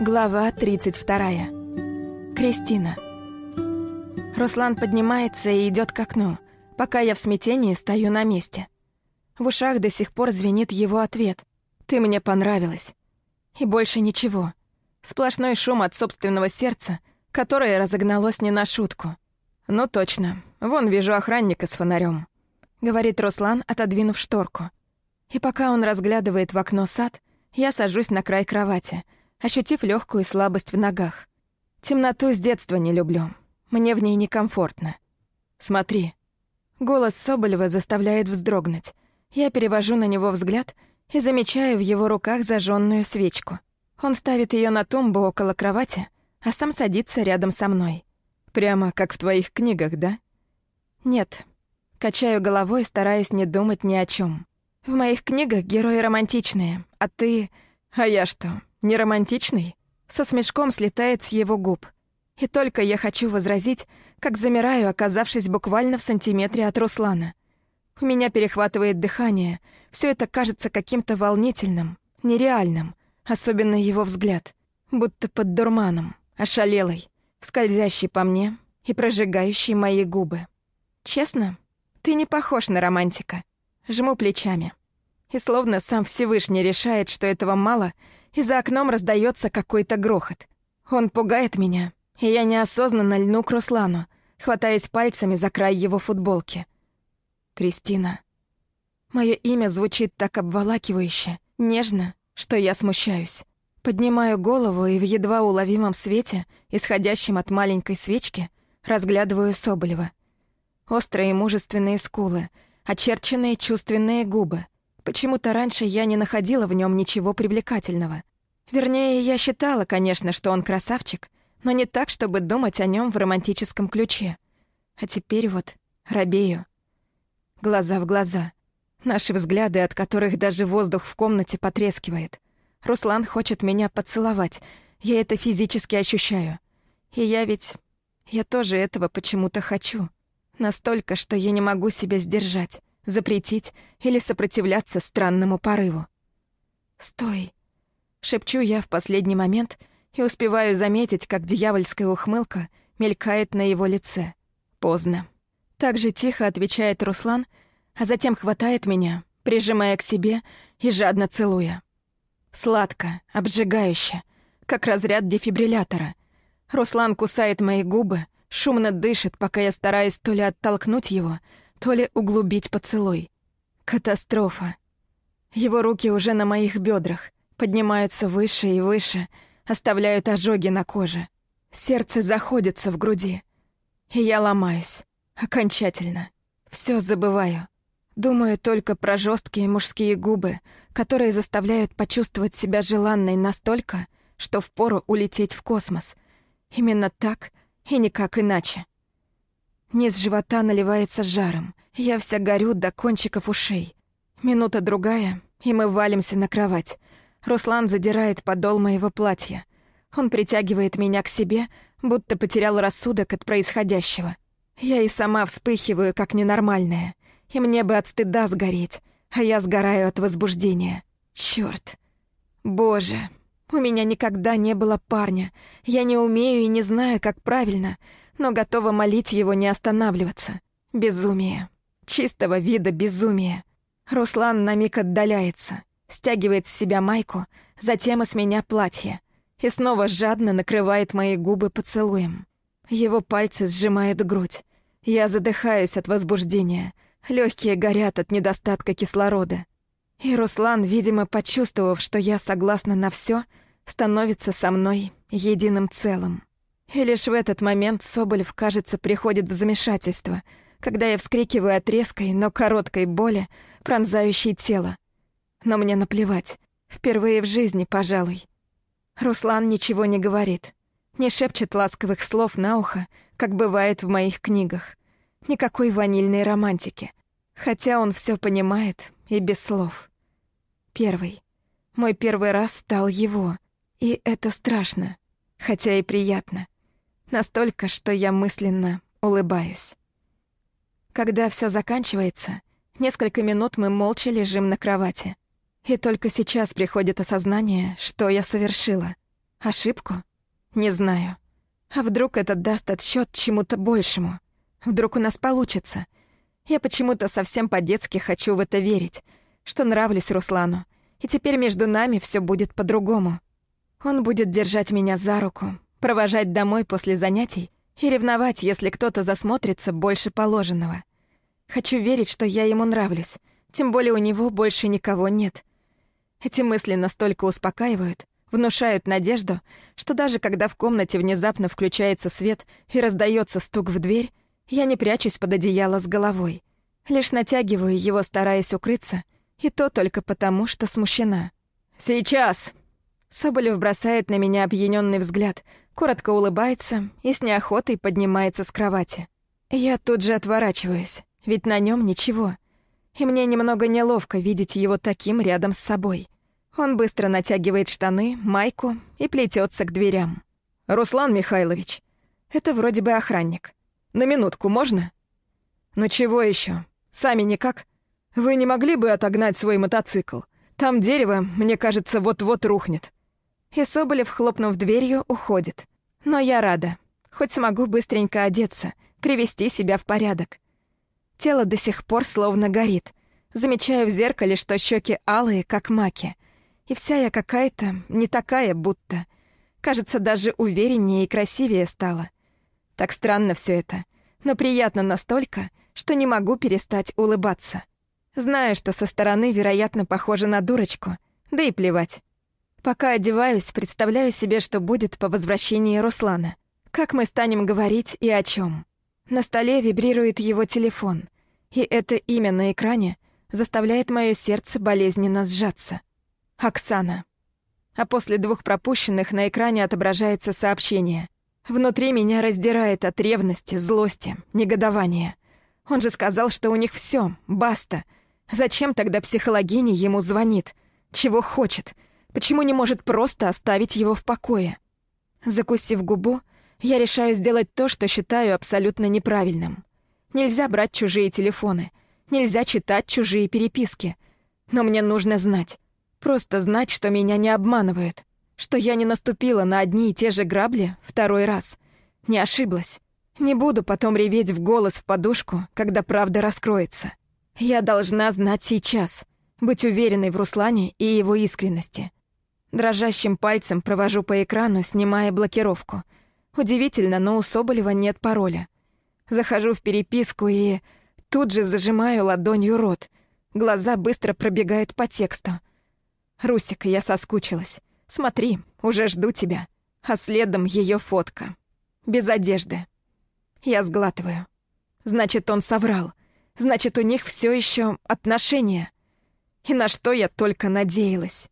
Глава 32. Кристина. Руслан поднимается и идет к окну, пока я в смятении стою на месте. В ушах до сих пор звенит его ответ. «Ты мне понравилась». И больше ничего. Сплошной шум от собственного сердца, которое разогналось не на шутку. «Ну точно, вон вижу охранника с фонарем, говорит Руслан, отодвинув шторку. И пока он разглядывает в окно сад, я сажусь на край кровати — ощутив легкую слабость в ногах. Темноту с детства не люблю. Мне в ней некомфортно. Смотри. Голос Соболева заставляет вздрогнуть. Я перевожу на него взгляд и замечаю в его руках зажженную свечку. Он ставит ее на тумбу около кровати, а сам садится рядом со мной. Прямо как в твоих книгах, да? Нет. Качаю головой, стараясь не думать ни о чем. В моих книгах герои романтичные, а ты... А я что, не романтичный? Со смешком слетает с его губ. И только я хочу возразить, как замираю, оказавшись буквально в сантиметре от Руслана. У меня перехватывает дыхание. Все это кажется каким-то волнительным, нереальным. Особенно его взгляд. Будто под дурманом, ошалелый, скользящий по мне и прожигающий мои губы. Честно, ты не похож на романтика. Жму плечами. И словно сам Всевышний решает, что этого мало — и за окном раздается какой-то грохот. Он пугает меня, и я неосознанно льну к Руслану, хватаясь пальцами за край его футболки. Кристина. Мое имя звучит так обволакивающе, нежно, что я смущаюсь. Поднимаю голову и в едва уловимом свете, исходящем от маленькой свечки, разглядываю Соболева. Острые мужественные скулы, очерченные чувственные губы, Почему-то раньше я не находила в нем ничего привлекательного. Вернее, я считала, конечно, что он красавчик, но не так, чтобы думать о нем в романтическом ключе. А теперь вот робею. Глаза в глаза. Наши взгляды, от которых даже воздух в комнате потрескивает. Руслан хочет меня поцеловать. Я это физически ощущаю. И я ведь... Я тоже этого почему-то хочу. Настолько, что я не могу себя сдержать запретить или сопротивляться странному порыву. «Стой!» — шепчу я в последний момент и успеваю заметить, как дьявольская ухмылка мелькает на его лице. Поздно. Так же тихо отвечает Руслан, а затем хватает меня, прижимая к себе и жадно целуя. Сладко, обжигающе, как разряд дефибриллятора. Руслан кусает мои губы, шумно дышит, пока я стараюсь то ли оттолкнуть его, то ли углубить поцелуй. Катастрофа. Его руки уже на моих бедрах, поднимаются выше и выше, оставляют ожоги на коже. Сердце заходится в груди. И я ломаюсь. Окончательно. Все забываю. Думаю только про жесткие мужские губы, которые заставляют почувствовать себя желанной настолько, что впору улететь в космос. Именно так и никак иначе. Низ живота наливается жаром. Я вся горю до кончиков ушей. Минута-другая, и мы валимся на кровать. Руслан задирает подол моего платья. Он притягивает меня к себе, будто потерял рассудок от происходящего. Я и сама вспыхиваю, как ненормальная. И мне бы от стыда сгореть, а я сгораю от возбуждения. Чёрт. Боже, у меня никогда не было парня. Я не умею и не знаю, как правильно — но готова молить его не останавливаться. Безумие. Чистого вида безумие. Руслан на миг отдаляется, стягивает с себя майку, затем и с меня платье, и снова жадно накрывает мои губы поцелуем. Его пальцы сжимают грудь. Я задыхаюсь от возбуждения. Легкие горят от недостатка кислорода. И Руслан, видимо, почувствовав, что я согласна на все, становится со мной единым целым. И лишь в этот момент Соболев, кажется, приходит в замешательство, когда я вскрикиваю от резкой, но короткой боли, пронзающей тело. Но мне наплевать. Впервые в жизни, пожалуй. Руслан ничего не говорит. Не шепчет ласковых слов на ухо, как бывает в моих книгах. Никакой ванильной романтики. Хотя он все понимает и без слов. Первый. Мой первый раз стал его. И это страшно, хотя и приятно. Настолько, что я мысленно улыбаюсь. Когда все заканчивается, несколько минут мы молча лежим на кровати. И только сейчас приходит осознание, что я совершила. Ошибку? Не знаю. А вдруг это даст отсчет чему-то большему? Вдруг у нас получится? Я почему-то совсем по-детски хочу в это верить, что нравлюсь Руслану, и теперь между нами все будет по-другому. Он будет держать меня за руку, провожать домой после занятий и ревновать, если кто-то засмотрится больше положенного. Хочу верить, что я ему нравлюсь, тем более у него больше никого нет. Эти мысли настолько успокаивают, внушают надежду, что даже когда в комнате внезапно включается свет и раздается стук в дверь, я не прячусь под одеяло с головой. Лишь натягиваю его, стараясь укрыться, и то только потому, что смущена. «Сейчас!» Соболев бросает на меня опьянённый взгляд, коротко улыбается и с неохотой поднимается с кровати. Я тут же отворачиваюсь, ведь на нём ничего. И мне немного неловко видеть его таким рядом с собой. Он быстро натягивает штаны, майку и плетётся к дверям. «Руслан Михайлович, это вроде бы охранник. На минутку можно?» «Ну чего ещё? Сами никак? Вы не могли бы отогнать свой мотоцикл? Там дерево, мне кажется, вот-вот рухнет». И Соболев, хлопнув дверью, уходит. Но я рада. Хоть смогу быстренько одеться, привести себя в порядок. Тело до сих пор словно горит. Замечаю в зеркале, что щеки алые, как маки. И вся я какая-то не такая, будто. Кажется, даже увереннее и красивее стала. Так странно все это, но приятно настолько, что не могу перестать улыбаться. Знаю, что со стороны, вероятно, похоже на дурочку, да и плевать. Пока одеваюсь, представляю себе, что будет по возвращении Руслана. Как мы станем говорить и о чем. На столе вибрирует его телефон, и это имя на экране заставляет мое сердце болезненно сжаться. Оксана. А после двух пропущенных на экране отображается сообщение. Внутри меня раздирает от ревности, злости, негодования. Он же сказал, что у них все, баста. Зачем тогда психологиня ему звонит? Чего хочет? — Почему не может просто оставить его в покое? Закусив губу, я решаю сделать то, что считаю абсолютно неправильным. Нельзя брать чужие телефоны, нельзя читать чужие переписки. Но мне нужно знать. Просто знать, что меня не обманывают. Что я не наступила на одни и те же грабли второй раз. Не ошиблась. Не буду потом реветь в голос в подушку, когда правда раскроется. Я должна знать сейчас. Быть уверенной в Руслане и его искренности. Дрожащим пальцем провожу по экрану, снимая блокировку. Удивительно, но у Соболева нет пароля. Захожу в переписку и тут же зажимаю ладонью рот. Глаза быстро пробегают по тексту. «Русик, я соскучилась. Смотри, уже жду тебя». А следом ее фотка. Без одежды. Я сглатываю. Значит, он соврал. Значит, у них все еще отношения. И на что я только надеялась.